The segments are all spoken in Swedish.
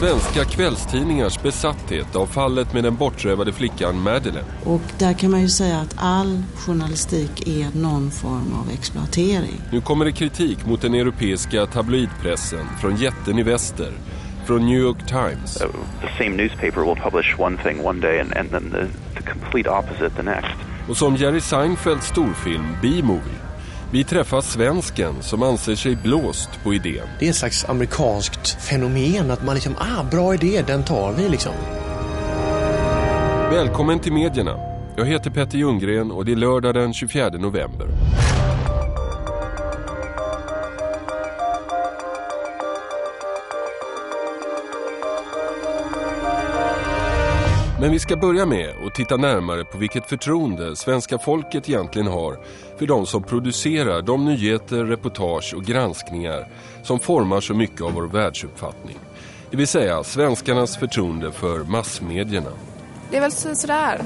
Svenska kvällstidningars besatthet av fallet med den bortrövade flickan Madeleine. Och där kan man ju säga att all journalistik är någon form av exploatering. Nu kommer det kritik mot den europeiska tabloidpressen från jätten i väster från New York Times. Uh, the same newspaper will publish one thing one day and, and then the, the complete opposite the next. Och som Jerry Seinfelds storfilm B-Movie. Vi träffar svensken som anser sig blåst på idén. Det är ett slags amerikanskt fenomen att man liksom, ah, bra idé, den tar vi liksom. Välkommen till medierna. Jag heter Petter Ljunggren och det är lördag den 24 november. Men vi ska börja med att titta närmare på vilket förtroende svenska folket egentligen har för de som producerar de nyheter, reportage och granskningar som formar så mycket av vår världsuppfattning. Det vill säga svenskarnas förtroende för massmedierna. Det är väl sådär.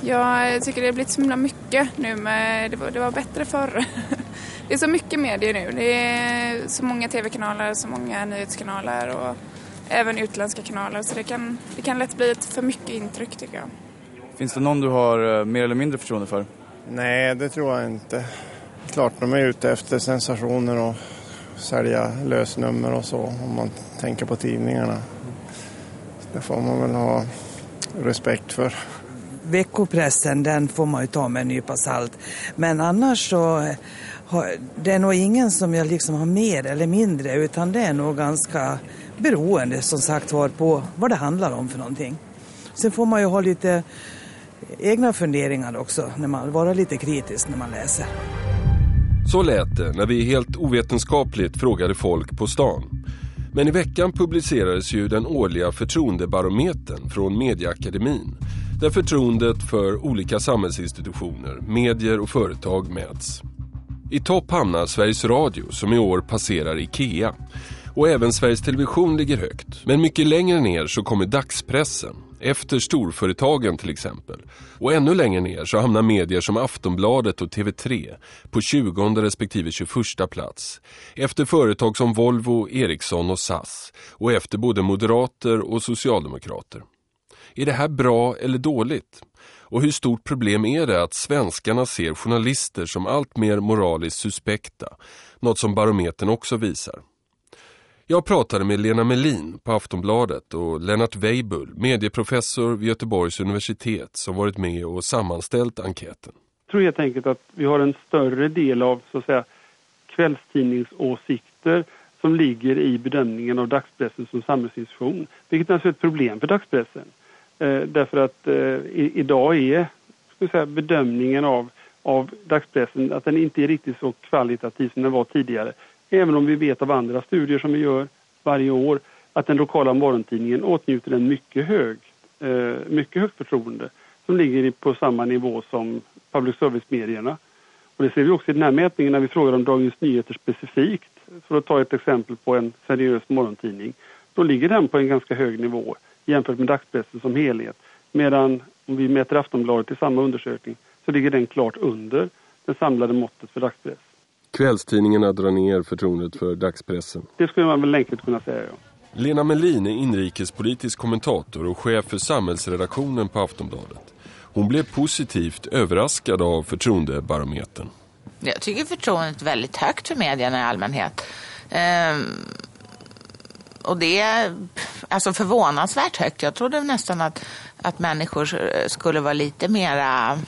Jag tycker det har blivit så himla mycket nu men det var, det var bättre förr. Det är så mycket medier nu. Det är så många tv-kanaler, så många nyhetskanaler och även utländska kanaler så det kan, det kan lätt bli ett för mycket intryck tycker jag. Finns det någon du har eh, mer eller mindre förtroende för? Nej, det tror jag inte. Klart de är ute efter sensationer och sälja lösnummer och så om man tänker på tidningarna. Det får man väl ha respekt för. Veckopressen den får man ju ta med en nypa salt. Men annars så har, det är nog ingen som jag liksom har mer eller mindre utan det är nog ganska beroende som sagt var på vad det handlar om för någonting. Sen får man ju ha lite egna funderingar också, när man vara lite kritisk när man läser. Så lät det när vi helt ovetenskapligt frågade folk på stan. Men i veckan publicerades ju den årliga förtroendebarometern från Medieakademin där förtroendet för olika samhällsinstitutioner, medier och företag mäts. I topp hamnar Sveriges Radio som i år passerar IKEA och även Sveriges Television ligger högt. Men mycket längre ner så kommer dagspressen, efter storföretagen till exempel. Och ännu längre ner så hamnar medier som Aftonbladet och TV3 på 20 respektive 21 plats. Efter företag som Volvo, Ericsson och SAS och efter både moderater och socialdemokrater. Är det här bra eller dåligt? Och hur stort problem är det att svenskarna ser journalister som allt mer moraliskt suspekta? Något som barometern också visar. Jag pratade med Lena Melin på Aftonbladet och Lennart Weibull, medieprofessor vid Göteborgs universitet som varit med och sammanställt enkäten. Jag tror helt enkelt att vi har en större del av så att säga, kvällstidningsåsikter som ligger i bedömningen av dagspressen som samhällsinstitution. Vilket är alltså ett problem för dagspressen. Eh, därför att eh, idag är ska säga, bedömningen av, av dagspressen att den inte är riktigt så kvalitativ som den var tidigare. Även om vi vet av andra studier som vi gör varje år att den lokala morgontidningen åtnjuter en mycket hög, eh, mycket högt förtroende som ligger på samma nivå som public service-medierna. Och det ser vi också i den här mätningen när vi frågar om Dagens Nyheter specifikt. För att ta ett exempel på en seriös morgontidning. Då ligger den på en ganska hög nivå jämfört med dagspressen som helhet. Medan om vi mäter Aftonbladet i samma undersökning så ligger den klart under det samlade måttet för dagspress. Kvällstidningarna drar ner förtroendet för dagspressen. Det skulle man väl enkelt kunna säga, ja. Lena Melin är inrikespolitisk kommentator och chef för samhällsredaktionen på Aftonbladet. Hon blev positivt överraskad av förtroendebarometern. Jag tycker förtroendet är väldigt högt för medierna i allmänhet. Ehm, och det är alltså förvånansvärt högt. Jag trodde nästan att, att människor skulle vara lite mera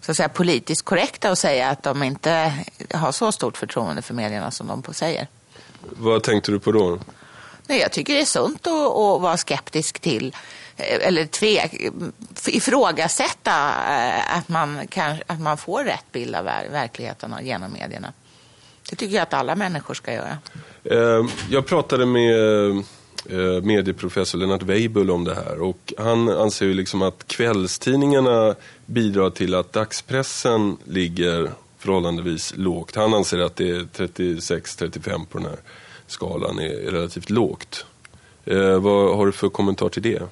så att säga, politiskt korrekta och säga att de inte har så stort förtroende för medierna som de säger. Vad tänkte du på då? Nej, jag tycker det är sunt att, att vara skeptisk till eller tvek, ifrågasätta eh, att man, kan, att man får rätt bild av verkligheten genom medierna. Det tycker jag att alla människor ska göra. Eh, jag pratade med eh, medieprofessor Lennart Weibull om det här och han anser ju liksom att kvällstidningarna bidrar till att dagspressen ligger förhållandevis lågt. Han anser att det är 36-35 på den här skalan är relativt lågt. Eh, vad har du för kommentar till det?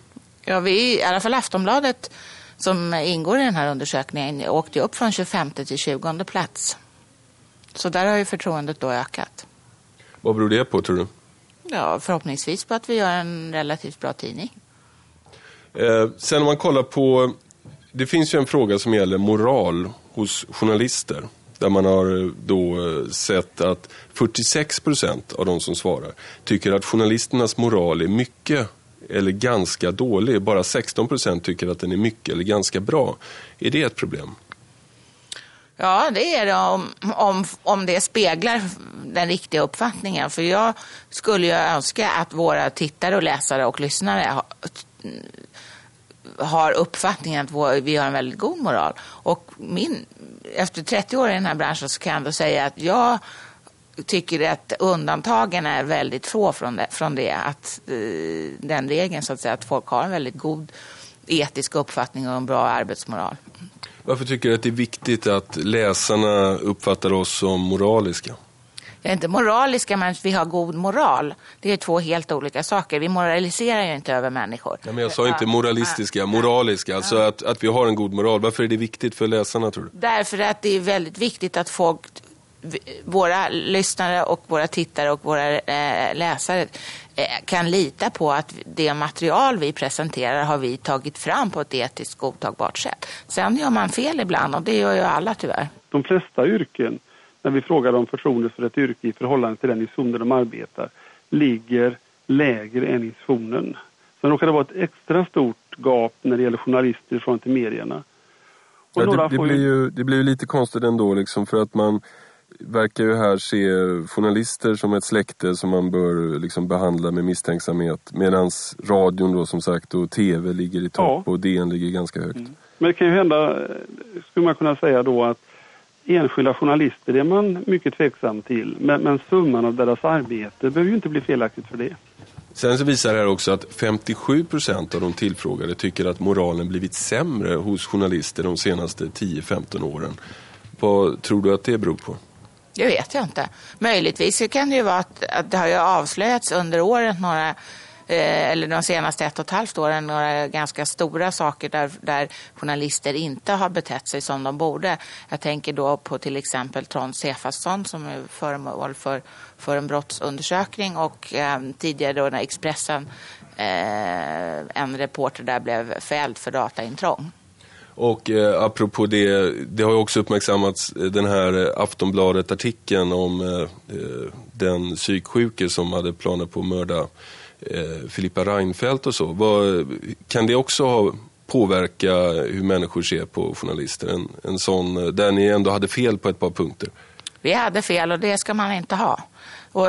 Ja, vi, i alla fall Aftonbladet som ingår i den här undersökningen åkte upp från 25 till 20 plats. Så där har ju förtroendet då ökat. Vad beror det på tror du? Ja, förhoppningsvis på att vi gör en relativt bra tidning. Eh, sen om man kollar på, det finns ju en fråga som gäller moral hos journalister. Där man har eh, då eh, sett att 46 procent av de som svarar tycker att journalisternas moral är mycket eller ganska dålig. Bara 16 procent tycker att den är mycket eller ganska bra. Är det ett problem? Ja, det är det om, om, om det speglar den riktiga uppfattningen. För jag skulle ju önska att våra tittare och läsare och lyssnare har, har uppfattningen att vi har en väldigt god moral. Och min, efter 30 år i den här branschen så kan jag ändå säga att jag tycker att undantagen är väldigt få från det, från det att eh, den regeln så att säga att folk har en väldigt god etisk uppfattning och en bra arbetsmoral. Varför tycker du att det är viktigt att läsarna uppfattar oss som moraliska? Jag är inte moraliska, men vi har god moral. Det är två helt olika saker. Vi moraliserar ju inte över människor. Ja, men jag sa inte moralistiska, moraliska. Alltså att, att vi har en god moral. Varför är det viktigt för läsarna tror du? Därför att det är väldigt viktigt att folk våra lyssnare och våra tittare och våra eh, läsare kan lita på att det material vi presenterar har vi tagit fram på ett etiskt godtagbart sätt. Sen gör man fel ibland och det gör ju alla tyvärr. De flesta yrken, när vi frågar om förtroende för ett yrke i förhållande till den institution där de arbetar, ligger lägre än institutionen. Sen råkar det vara ett extra stort gap när det gäller journalister från till medierna. Ja, det, det, blir ju, det blir ju lite konstigt ändå liksom för att man verkar ju här se journalister som ett släkte som man bör liksom behandla med misstänksamhet. Medan radion då som sagt och tv ligger i topp ja. och DN ligger ganska högt. Mm. Men det kan ju hända, skulle man kunna säga då att enskilda journalister är man mycket tveksam till. Men, men summan av deras arbete behöver ju inte bli felaktigt för det. Sen så visar det här också att 57 procent av de tillfrågade tycker att moralen blivit sämre hos journalister de senaste 10-15 åren. Vad tror du att det beror på? Det vet jag inte. Möjligtvis kan det ju vara att, att det har ju avslöjats under året några eh, eller de senaste ett och ett halvt åren några ganska stora saker där, där journalister inte har betett sig som de borde. Jag tänker då på till exempel Trond Sefasson som är föremål för, för en brottsundersökning och eh, tidigare då när Expressen eh, en reporter där blev fälld för dataintrång. Och eh, apropå det, det har ju också uppmärksammats eh, den här eh, Aftonbladet-artikeln om eh, eh, den psyksjuke som hade planer på att mörda eh, Filippa Reinfeldt och så. Vad, kan det också ha påverka hur människor ser på journalister? En, en sån, eh, där ni ändå hade fel på ett par punkter. Vi hade fel och det ska man inte ha. Och,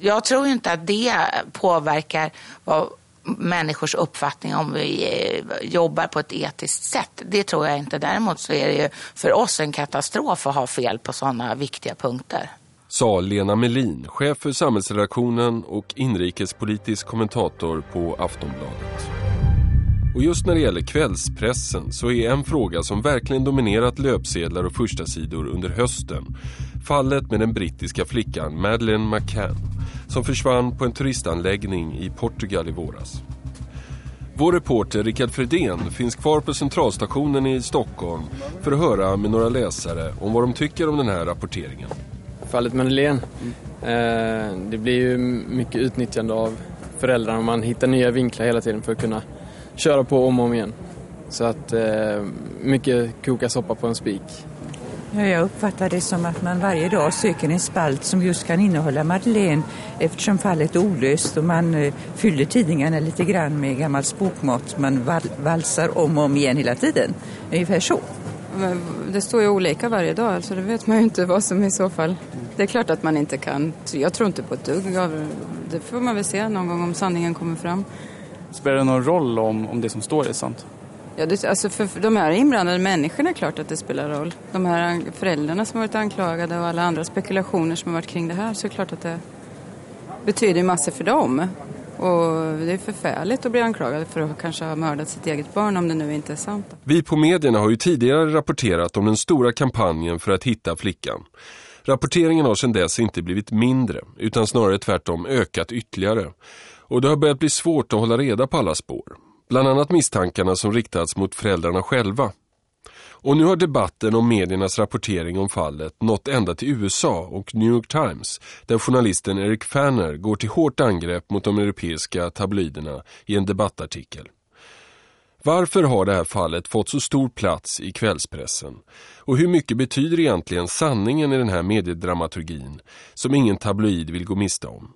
jag tror inte att det påverkar vad människors uppfattning om vi eh, jobbar på ett etiskt sätt. Det tror jag inte. Däremot så är det ju för oss en katastrof att ha fel på sådana viktiga punkter. Sa Lena Melin, chef för samhällsredaktionen och inrikespolitisk kommentator på Aftonbladet. Och just när det gäller kvällspressen så är en fråga som verkligen dominerat löpsedlar och första sidor under hösten fallet med den brittiska flickan Madeleine McCann som försvann på en turistanläggning i Portugal i våras. Vår reporter Rickard Fredén finns kvar på centralstationen i Stockholm för att höra med några läsare om vad de tycker om den här rapporteringen. Fallet Madeleine, eh, det blir ju mycket utnyttjande av föräldrarna. Man hittar nya vinklar hela tiden för att kunna köra på om och om igen. Så att eh, mycket koka soppa på en spik. Ja, jag uppfattar det som att man varje dag söker en spalt som just kan innehålla Madeleine eftersom fallet är olöst och man eh, fyller tidningarna lite grann med gammalt språkmått. Man val valsar om och om igen hela tiden. Ungefär så. Men det står ju olika varje dag, så alltså det vet man ju inte vad som i så fall. Det är klart att man inte kan. Jag tror inte på ett dugg det. får man väl se någon gång om sanningen kommer fram. Spelar det någon roll om, om det som står är sant? Ja, det, alltså för de här inblandade människorna är klart att det spelar roll. De här föräldrarna som varit anklagade och alla andra spekulationer som har varit kring det här så är det klart att det betyder massor för dem. Och det är förfärligt att bli anklagad för att kanske ha mördat sitt eget barn om det nu inte är sant. Vi på medierna har ju tidigare rapporterat om den stora kampanjen för att hitta flickan. Rapporteringen har sedan dess inte blivit mindre utan snarare tvärtom ökat ytterligare. Och det har börjat bli svårt att hålla reda på alla spår. Bland annat misstankarna som riktats mot föräldrarna själva. Och nu har debatten om mediernas rapportering om fallet nått ända till USA och New York Times där journalisten Eric Fanner går till hårt angrepp mot de europeiska tabloiderna i en debattartikel. Varför har det här fallet fått så stor plats i kvällspressen? Och hur mycket betyder egentligen sanningen i den här mediedramaturgin som ingen tabloid vill gå miste om?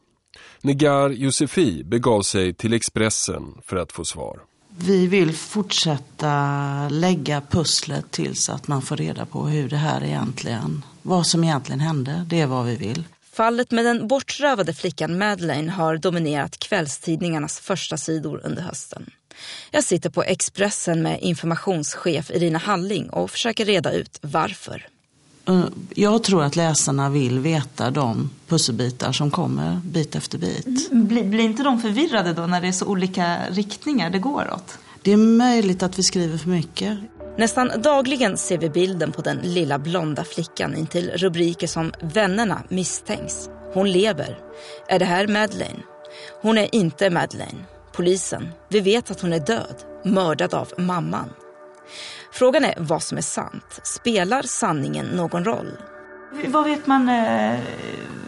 Negar Josefi begav sig till Expressen för att få svar. Vi vill fortsätta lägga pusslet tills att man får reda på hur det här egentligen, vad som egentligen hände. Det är vad vi vill. Fallet med den bortrövade flickan Madeleine har dominerat kvällstidningarnas första sidor under hösten. Jag sitter på Expressen med informationschef Irina Halling och försöker reda ut varför. Eh, jag tror att läsarna vill veta de pusselbitar som kommer bit efter bit. Blir, blir inte de förvirrade då när det är så olika riktningar det går åt? Det är möjligt att vi skriver för mycket. Nästan dagligen ser vi bilden på den lilla blonda flickan intill rubriker som Vännerna misstänks. Hon lever. Är det här Madeleine? Hon är inte Madeleine. Polisen. Vi vet att hon är död. Mördad av mamman. Frågan är vad som är sant. Spelar sanningen någon roll? Vad vet man, eh,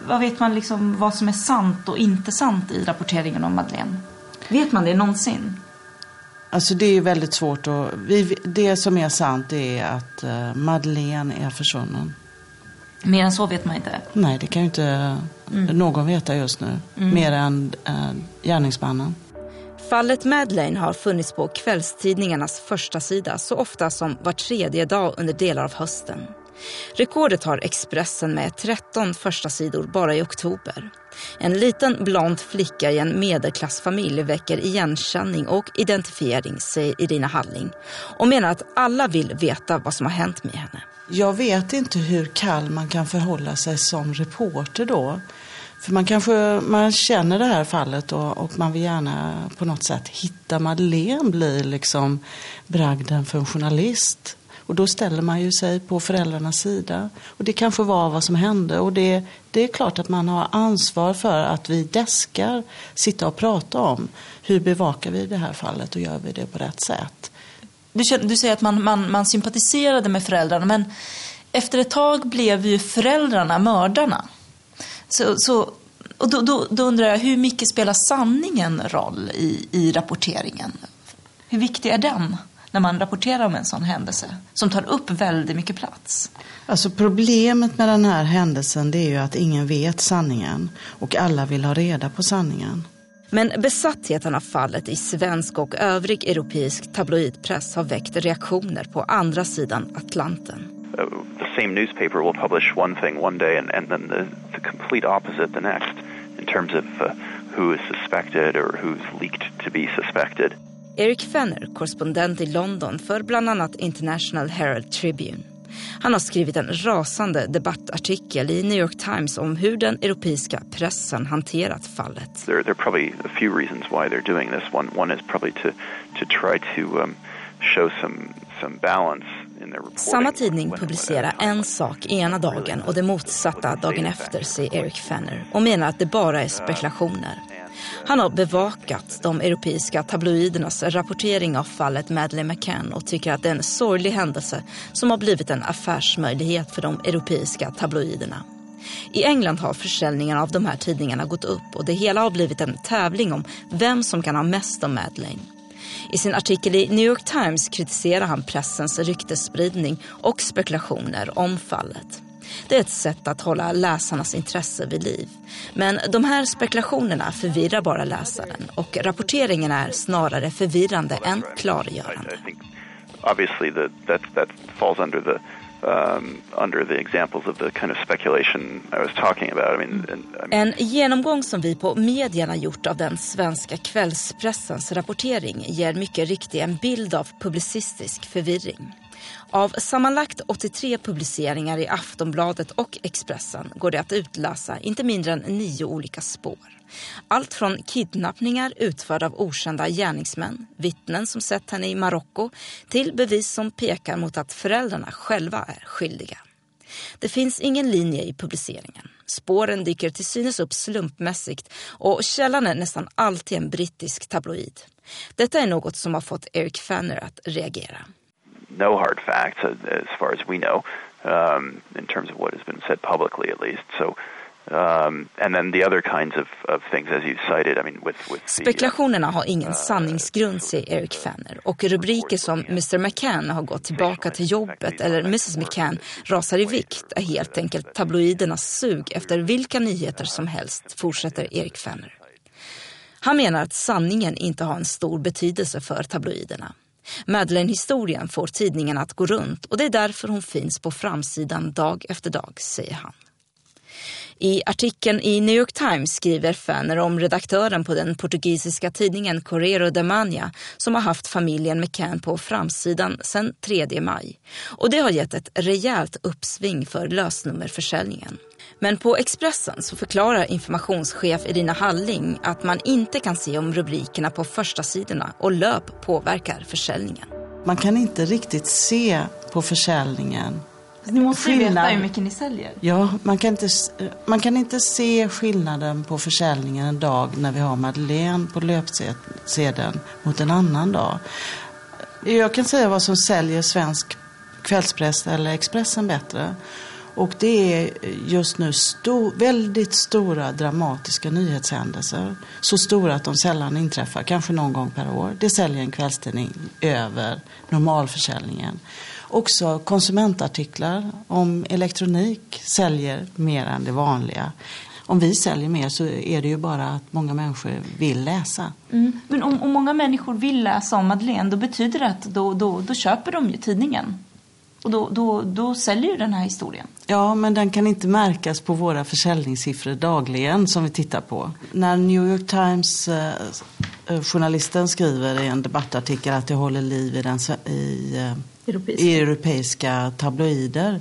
vad, vet man liksom, vad som är sant och inte sant i rapporteringen om Madeleine? Vet man det någonsin? Alltså det är väldigt svårt att... Vi, det som är sant är att uh, Madeleine är försvunnen. Mer än så vet man inte? Nej, det kan ju inte mm. någon veta just nu. Mm. Mer än uh, gärningsmannen. Fallet Madeleine har funnits på kvällstidningarnas första sida så ofta som var tredje dag under delar av hösten. Rekordet har Expressen med 13 första sidor bara i oktober. En liten blond flicka i en medelklassfamilj väcker igenkänning och identifiering, säger Irina Halling och menar att alla vill veta vad som har hänt med henne. Jag vet inte hur kall man kan förhålla sig som reporter då. För man kanske man känner det här fallet och, och, man vill gärna på något sätt hitta Madeleine blir liksom bragden för en journalist. Och då ställer man ju sig på föräldrarnas sida. Och det kanske var vad som hände. Och det, det är klart att man har ansvar för att vi deskar sitta och prata om hur bevakar vi det här fallet och gör vi det på rätt sätt. Du, du säger att man, man, man sympatiserade med föräldrarna men efter ett tag blev ju föräldrarna mördarna. Så, så, och då, då, då, undrar jag, hur mycket spelar sanningen roll i, i rapporteringen? Hur viktig är den när man rapporterar om en sån händelse som tar upp väldigt mycket plats? Alltså problemet med den här händelsen det är ju att ingen vet sanningen och alla vill ha reda på sanningen. Men besattheten av fallet i svensk och övrig europeisk tabloidpress har väckt reaktioner på andra sidan Atlanten. Uh, the same newspaper will publish one thing one day and, and then the, the complete opposite the next in terms of uh, who is suspected or who's leaked to be suspected. Eric Fenner, korrespondent i London för bland annat International Herald Tribune. Han har skrivit en rasande debattartikel i New York Times om hur den europeiska pressen hanterat fallet. There, there are probably a few reasons why they're doing this. One, one is probably to, to try to um, show some, some balance samma tidning publicerar en sak ena dagen och det motsatta dagen efter, säger Eric Fenner och menar att det bara är spekulationer. Han har bevakat de europeiska tabloidernas rapportering av fallet Madeleine McCann och tycker att det är en sorglig händelse som har blivit en affärsmöjlighet för de europeiska tabloiderna. I England har försäljningen av de här tidningarna gått upp och det hela har blivit en tävling om vem som kan ha mest om Madeleine. I sin artikel i New York Times kritiserar han pressens ryktesspridning och spekulationer om fallet. Det är ett sätt att hålla läsarnas intresse vid liv. Men de här spekulationerna förvirrar bara läsaren och rapporteringen är snarare förvirrande än klargörande. Obviously that, that, falls under the um, under the examples of the kind of speculation I was talking about. I mean, I mean... En genomgång som vi på medierna gjort av den svenska kvällspressens rapportering ger mycket riktigt en bild av publicistisk förvirring. Av sammanlagt 83 publiceringar i Aftonbladet och Expressen går det att utläsa inte mindre än nio olika spår. Allt från kidnappningar utförda av okända gärningsmän, vittnen som sett henne i Marocko till bevis som pekar mot att föräldrarna själva är skyldiga. Det finns ingen linje i publiceringen. Spåren dyker till synes upp slumpmässigt och källan är nästan alltid en brittisk tabloid. Detta är något som har fått Eric Fanner att reagera no hard facts uh, as, far as we know, um, in terms of what has been said publicly, at least. So. Um, and then the other kinds of, of things as you cited, I mean, with, with the, Spekulationerna har ingen sanningsgrund, säger Eric Fanner. Och rubriker som Mr McCann har gått tillbaka till jobbet eller Mrs McCann rasar i vikt är helt enkelt tabloidernas sug efter vilka nyheter som helst, fortsätter Eric Fanner. Han menar att sanningen inte har en stor betydelse för tabloiderna. Madeleine-historien får tidningen att gå runt och det är därför hon finns på framsidan dag efter dag, säger han. I artikeln i New York Times skriver Fanner om redaktören på den portugisiska tidningen Correro da Manha som har haft familjen McCann på framsidan sedan 3 maj. Och det har gett ett rejält uppsving för lösnummerförsäljningen. Men på Expressen så förklarar informationschef Irina Halling att man inte kan se om rubrikerna på första sidorna och löp påverkar försäljningen. Man kan inte riktigt se på försäljningen ni måste ju veta hur mycket ni säljer. Ja, man kan, inte, man kan inte se skillnaden på försäljningen en dag när vi har Madeleine på löpsedeln mot en annan dag. Jag kan säga vad som säljer svensk kvällspress eller Expressen bättre. Och det är just nu stor, väldigt stora dramatiska nyhetshändelser. Så stora att de sällan inträffar, kanske någon gång per år. Det säljer en kvällstidning över normalförsäljningen. Också konsumentartiklar om elektronik säljer mer än det vanliga. Om vi säljer mer så är det ju bara att många människor vill läsa. Mm. Men om, om, många människor vill läsa om Madeleine då betyder det att då, då, då köper de ju tidningen. Och då, då, då säljer ju den här historien. Ja, men den kan inte märkas på våra försäljningssiffror dagligen som vi tittar på. När New York Times eh, eh journalisten skriver i en debattartikel att det håller liv i, den, i eh, europeiska. i europeiska tabloider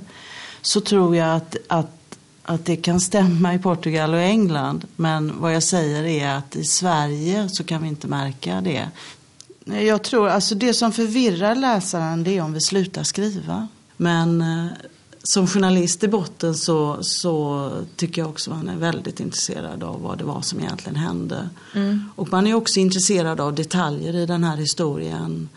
så tror jag att, att, att det kan stämma i Portugal och England. Men vad jag säger är att i Sverige så kan vi inte märka det. Jag tror, alltså det som förvirrar läsaren det är om vi slutar skriva. Men eh, som journalist i botten så, så tycker jag också man är väldigt intresserad av vad det var som egentligen hände. Mm. Och man är också intresserad av detaljer i den här historien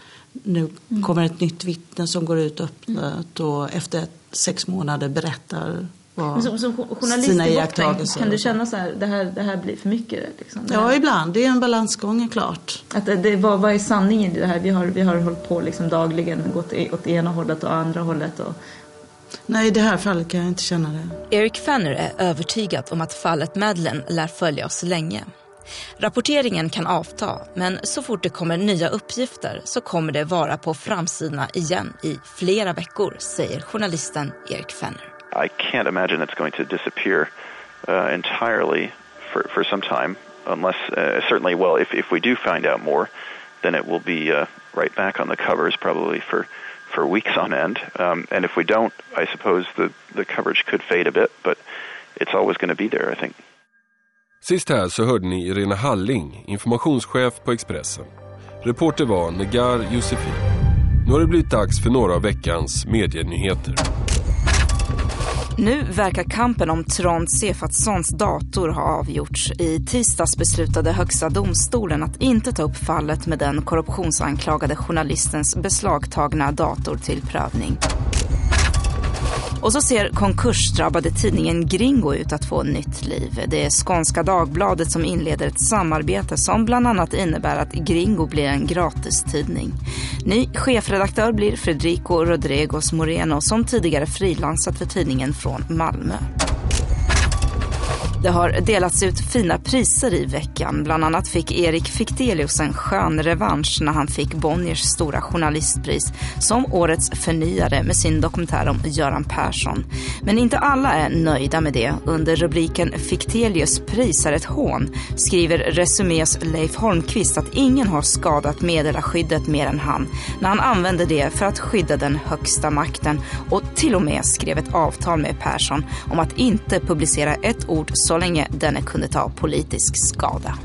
nu mm. kommer ett nytt vittne som går ut öppet och efter sex månader berättar vad som, som journalist sina iakttagelser. Kan du känna så här, det här, det här blir för mycket? Liksom, ja, ibland. Det är en balansgång, klart. Att det, det, vad, vad är sanningen i det här? Vi har, vi har hållit på liksom dagligen, gått åt ena hållet och andra hållet. Och... Nej, i det här fallet kan jag inte känna det. Eric Fanner är övertygad om att fallet Madeleine lär följa oss länge. Rapporteringen kan avta, men så fort det kommer nya uppgifter så kommer det vara på framsidorna igen i flera veckor, säger journalisten Erik Fenner. I can't imagine it's going to disappear uh, entirely for, for some time, unless uh, certainly, well, if, if we do find out more, then it will be uh, right back on the covers probably for for weeks on end. Um, and if we don't, I suppose the the coverage could fade a bit, but it's always going to be there, I think. Sist här så hörde ni Irena Halling, informationschef på Expressen. Reporter var Negar Josefin. Nu har det blivit dags för några av veckans medienyheter. Nu verkar kampen om Trond Sefatssons dator ha avgjorts. I tisdags beslutade Högsta domstolen att inte ta upp fallet med den korruptionsanklagade journalistens beslagtagna dator till prövning. Och så ser konkursdrabbade tidningen Gringo ut att få nytt liv. Det är Skånska Dagbladet som inleder ett samarbete som bland annat innebär att Gringo blir en gratistidning. Ny chefredaktör blir Federico Rodriguez Moreno som tidigare frilansat för tidningen från Malmö. Det har delats ut fina priser i veckan. Bland annat fick Erik Fichtelius en skön revansch när han fick Bonniers stora journalistpris som årets förnyare med sin dokumentär om Göran Persson. Men inte alla är nöjda med det. Under rubriken Fichtelius pris är ett hån skriver Resumés Leif Holmqvist att ingen har skadat meddelarskyddet mer än han när han använde det för att skydda den högsta makten och till och med skrev ett avtal med Persson om att inte publicera ett ord så länge denne kunde ta politisk skada.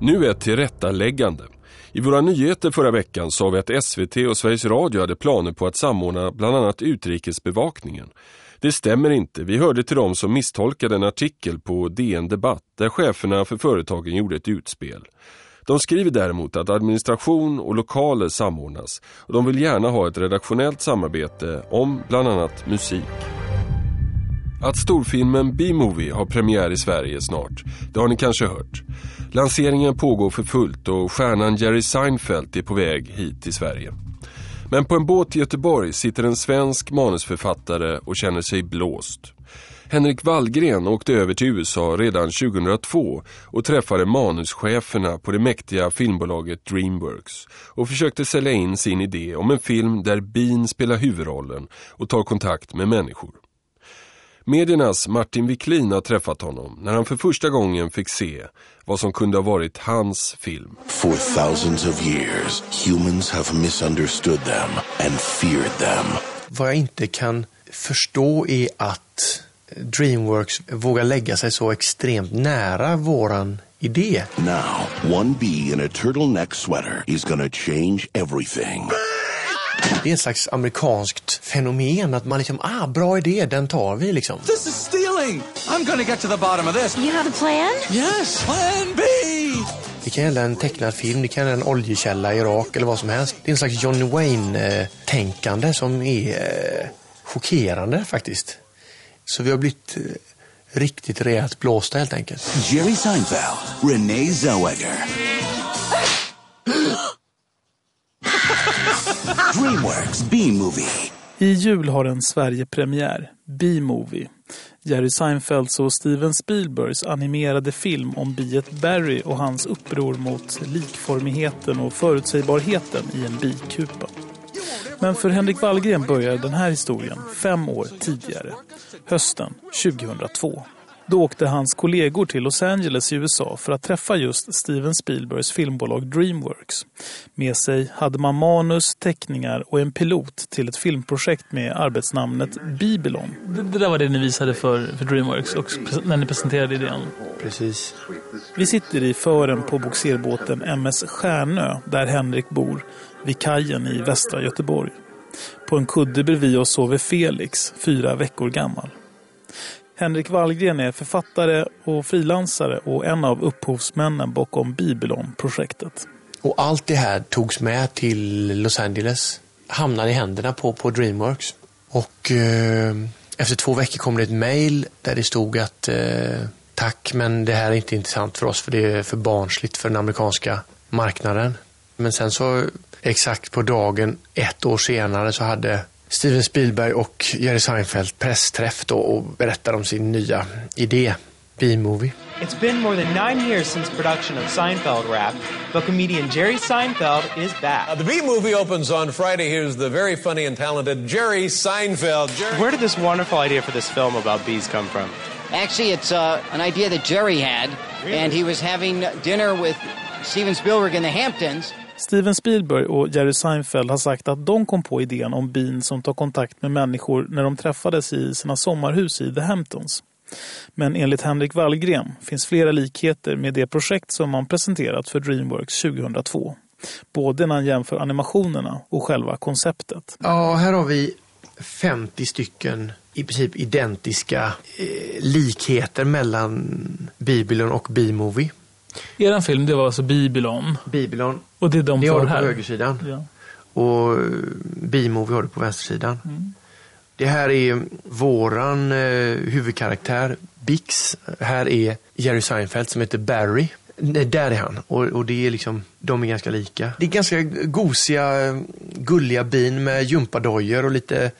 Nu ett tillrättaläggande. I våra nyheter förra veckan sa vi att SVT och Sveriges Radio hade planer på att samordna bland annat utrikesbevakningen. Det stämmer inte. Vi hörde till dem som misstolkade en artikel på DN Debatt där cheferna för företagen gjorde ett utspel. De skriver däremot att administration och lokaler samordnas och de vill gärna ha ett redaktionellt samarbete om bland annat musik. Att storfilmen B-Movie har premiär i Sverige snart, det har ni kanske hört. Lanseringen pågår för fullt och stjärnan Jerry Seinfeld är på väg hit till Sverige. Men på en båt i Göteborg sitter en svensk manusförfattare och känner sig blåst. Henrik Wallgren åkte över till USA redan 2002 och träffade manuscheferna på det mäktiga filmbolaget Dreamworks och försökte sälja in sin idé om en film där bin spelar huvudrollen och tar kontakt med människor. Mediernas Martin Wiklin har träffat honom när han för första gången fick se vad som kunde ha varit hans film. For thousands of years, humans have misunderstood them and feared them. Vad jag inte kan förstå är att Dreamworks vågar lägga sig så extremt nära våran idé. Now, one bee in a turtleneck sweater is gonna change everything. Det är ett slags amerikanskt fenomen att man liksom, ah, bra idé, den tar vi liksom. This is stealing! I'm gonna get to the bottom of this. You have a plan? Yes, plan B! Det kan gälla en tecknad film, det kan gälla en oljekälla i Irak eller vad som helst. Det är en slags John Wayne-tänkande som är eh, chockerande faktiskt. Så vi har blivit eh, riktigt rejält blåsta helt enkelt. Jerry Seinfeld, Renee Zellweger. Dreamworks B-Movie. I jul har en Sverige-premiär, B-Movie. Jerry Seinfelds och Steven Spielbergs animerade film om biet Barry och hans uppror mot likformigheten och förutsägbarheten i en bikupa. Men för Henrik Wallgren börjar den här historien fem år tidigare, hösten 2002. Då åkte hans kollegor till Los Angeles i USA för att träffa just Steven Spielbergs filmbolag Dreamworks. Med sig hade man manus, teckningar och en pilot till ett filmprojekt med arbetsnamnet Babylon. Det, det där var det ni visade för, för Dreamworks och när ni presenterade idén. Precis. Vi sitter i fören på boxerbåten MS Stjärnö där Henrik bor, vid kajen i västra Göteborg. På en kudde bredvid oss sover Felix, fyra veckor gammal. Henrik Wallgren är författare och frilansare och en av upphovsmännen bakom Babylon-projektet. Och allt det här togs med till Los Angeles, hamnade i händerna på, på Dreamworks. Och eh, efter två veckor kom det ett mail där det stod att eh, tack men det här är inte intressant för oss för det är för barnsligt för den amerikanska marknaden. Men sen så exakt på dagen ett år senare så hade Steven Spielberg och Jerry Seinfeld pressträff då och berättade om sin nya idé, B-movie. It's been more than nine years since production of Seinfeld Rap, but comedian Jerry Seinfeld is back. Uh, the B movie opens on Friday. Here's the very funny and talented Jerry Seinfeld. Jerry. Where did this wonderful idea for this film about bees come from? Actually, it's uh, an idea that Jerry had, really? and he was having dinner with Steven Spielberg in the Hamptons. Steven Spielberg och Jerry Seinfeld har sagt att de kom på idén om bin som tar kontakt med människor när de träffades i sina sommarhus i The Hamptons. Men enligt Henrik Wallgren finns flera likheter med det projekt som man presenterat för Dreamworks 2002. Både när han jämför animationerna och själva konceptet. Ja, här har vi 50 stycken i princip identiska eh, likheter mellan Babylon och B-movie. Er film det var alltså Babylon. Babylon. Och det är de det har du på här. högersidan. Ja. Och B-movie har du på vänstersidan. Mm. Det här är våran eh, huvudkaraktär, Bix. Här är Jerry Seinfeld som heter Barry. Nej, där är han. Och, och, det är liksom, de är ganska lika. Det är ganska gosiga, gulliga bin med gympadojor och lite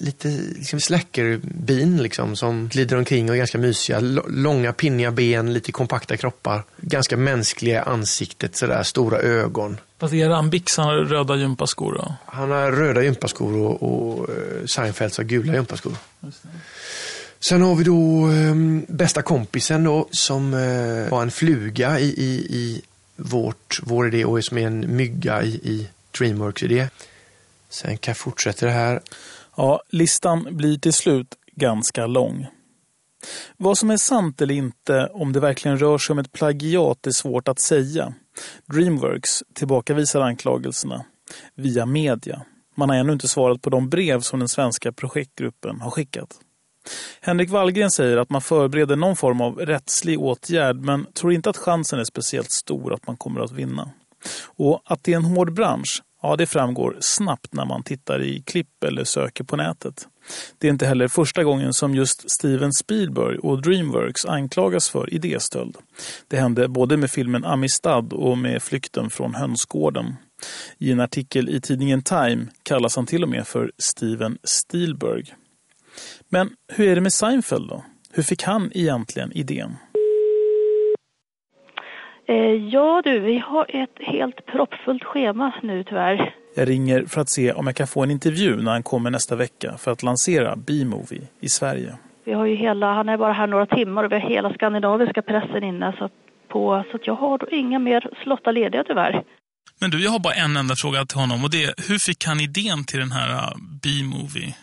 lite liksom släckerbin liksom, som glider omkring och är ganska mysiga. Långa pinniga ben, lite kompakta kroppar. Ganska mänskliga ansiktet, sådär stora ögon. Fast är han Bix, han har röda gympaskor då? Han har röda gympaskor och, och uh, Seinfeld har gula gympaskor. Sen har vi då um, bästa kompisen då som uh, var en fluga i, i, i vårt, vår idé och som är en mygga i, i Dreamworks idé. Sen kan jag fortsätta det här. Ja, listan blir till slut ganska lång. Vad som är sant eller inte, om det verkligen rör sig om ett plagiat, är svårt att säga. Dreamworks tillbakavisar anklagelserna via media. Man har ännu inte svarat på de brev som den svenska projektgruppen har skickat. Henrik Wallgren säger att man förbereder någon form av rättslig åtgärd men tror inte att chansen är speciellt stor att man kommer att vinna. Och att det är en hård bransch, ja det framgår snabbt när man tittar i klipp eller söker på nätet. Det är inte heller första gången som just Steven Spielberg och Dreamworks anklagas för idéstöld. Det hände både med filmen Amistad och med Flykten från hönsgården. I en artikel i tidningen Time kallas han till och med för Steven Spielberg. Men hur är det med Seinfeld då? Hur fick han egentligen idén? Eh, ja du, vi har ett helt proppfullt schema nu tyvärr. Jag ringer för att se om jag kan få en intervju när han kommer nästa vecka för att lansera B-movie i Sverige. Vi har ju hela, han är bara här några timmar och vi har hela skandinaviska pressen inne så på, så att jag har då inga mer slottar lediga tyvärr. Men du, jag har bara en enda fråga till honom och det är, hur fick han idén till den här uh, B-movie?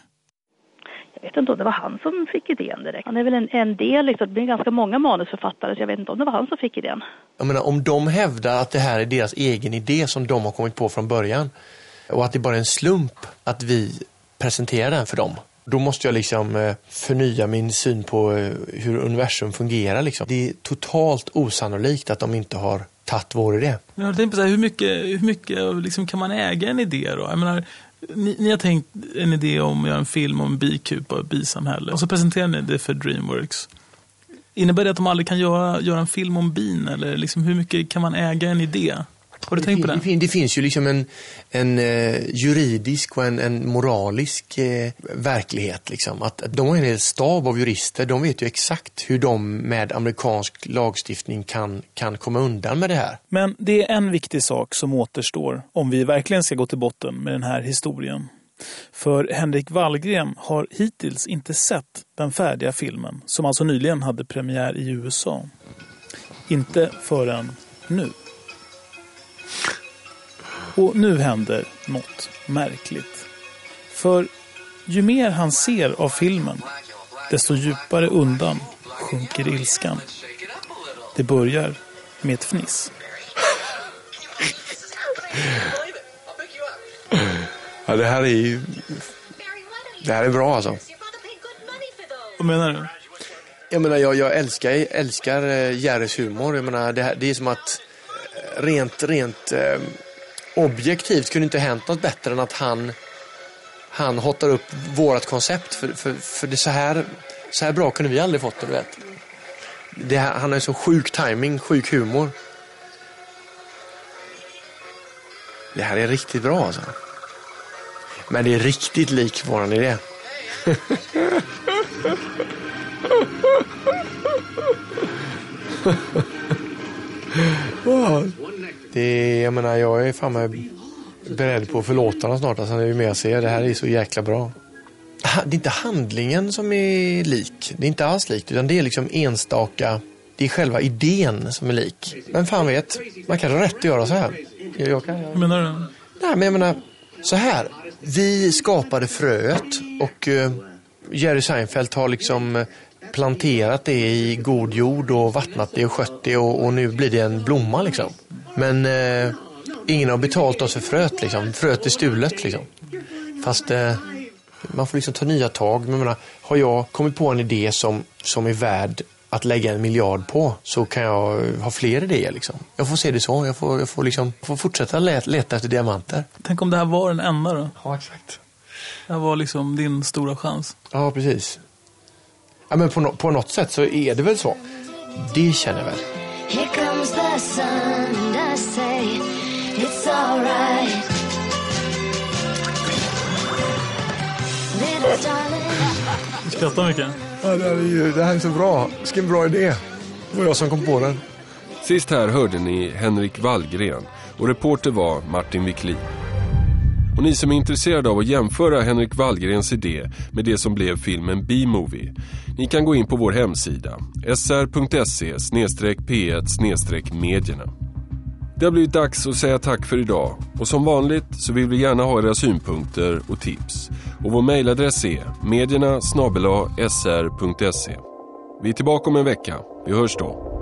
Jag vet inte om det var han som fick idén direkt. Han är väl en, en del, liksom, det blir ganska många manusförfattare så jag vet inte om det var han som fick idén. Jag menar, om de hävdar att det här är deras egen idé som de har kommit på från början och att det bara är en slump att vi presenterar den för dem. Då måste jag liksom eh, förnya min syn på eh, hur universum fungerar. Liksom. Det är totalt osannolikt att de inte har tagit vår idé. Jag tänkte på så här, hur mycket, hur mycket liksom, kan man äga en idé då? Jag menar, ni, ni, har tänkt en idé om att göra en film om bikupa och bisamhälle och så presenterar ni det för Dreamworks. Innebär det att de aldrig kan göra, göra en film om bin eller liksom, hur mycket kan man äga en idé? Har du det tänkt på det? Det, fin, det finns ju liksom en, en uh, juridisk och en, en moralisk uh, verklighet. Liksom. Att, att de har en hel stab av jurister. De vet ju exakt hur de med amerikansk lagstiftning kan, kan komma undan med det här. Men det är en viktig sak som återstår om vi verkligen ska gå till botten med den här historien. För Henrik Wallgren har hittills inte sett den färdiga filmen som alltså nyligen hade premiär i USA. Inte förrän nu. Och nu händer något märkligt. För ju mer han ser av filmen, desto djupare undan sjunker ilskan. Det börjar med ett fniss. Ja, det här är ju... Det här är bra alltså. Vad menar du? Jag menar, jag, jag älskar, älskar uh, Jerrys humor. Jag menar, det, här, det är som att rent, rent eh, objektivt kunde inte hänt något bättre än att han, han hotar upp vårt koncept. För, för, för det så här, så här bra kunde vi aldrig fått det, du vet. Det han har ju så sjuk timing, sjuk humor. Det här är riktigt bra alltså. Men det är riktigt lik våran idé. Det, jag menar, jag är fan med beredd på att förlåta honom snart. Alltså, vi mer ser det här är så jäkla bra. Det är inte handlingen som är lik. Det är inte alls likt. Utan det är liksom enstaka. Det är själva idén som är lik. Men fan vet, man kan ha rätt att göra så här. Jag, jag kan, jag... Menar du? Nej, men jag menar, så här. Vi skapade fröet och uh, Jerry Seinfeld har liksom planterat det i god jord och vattnat det och skött det och, och nu blir det en blomma liksom. Men eh, ingen har betalt oss för fröet liksom. Fröet är stulet liksom. Fast eh, man får liksom ta nya tag. Men menar, har jag kommit på en idé som, som är värd att lägga en miljard på så kan jag ha fler idéer. Liksom. Jag får se det så. Jag får, jag får, liksom, får fortsätta leta, leta efter diamanter. Tänk om det här var den enda då? Ja, exakt. Det här var liksom din stora chans. Ja, precis. Ja, men på, no på något sätt så är det väl så. Det känner jag väl. Here comes the sun and I say it's alright Du skrattar mycket. Ja, det, här är ju, det här är så bra. Vilken bra idé. Det var jag som kom på den. Sist här hörde ni Henrik Wallgren och reporter var Martin Wiklin. Och ni som är intresserade av att jämföra Henrik Wallgrens idé med det som blev filmen B-movie. Ni kan gå in på vår hemsida sr.se p1 medierna. Det har blivit dags att säga tack för idag och som vanligt så vill vi gärna ha era synpunkter och tips. Och vår mejladress är medierna sr.se. Vi är tillbaka om en vecka. Vi hörs då.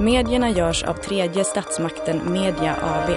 Medierna görs av tredje statsmakten Media AB.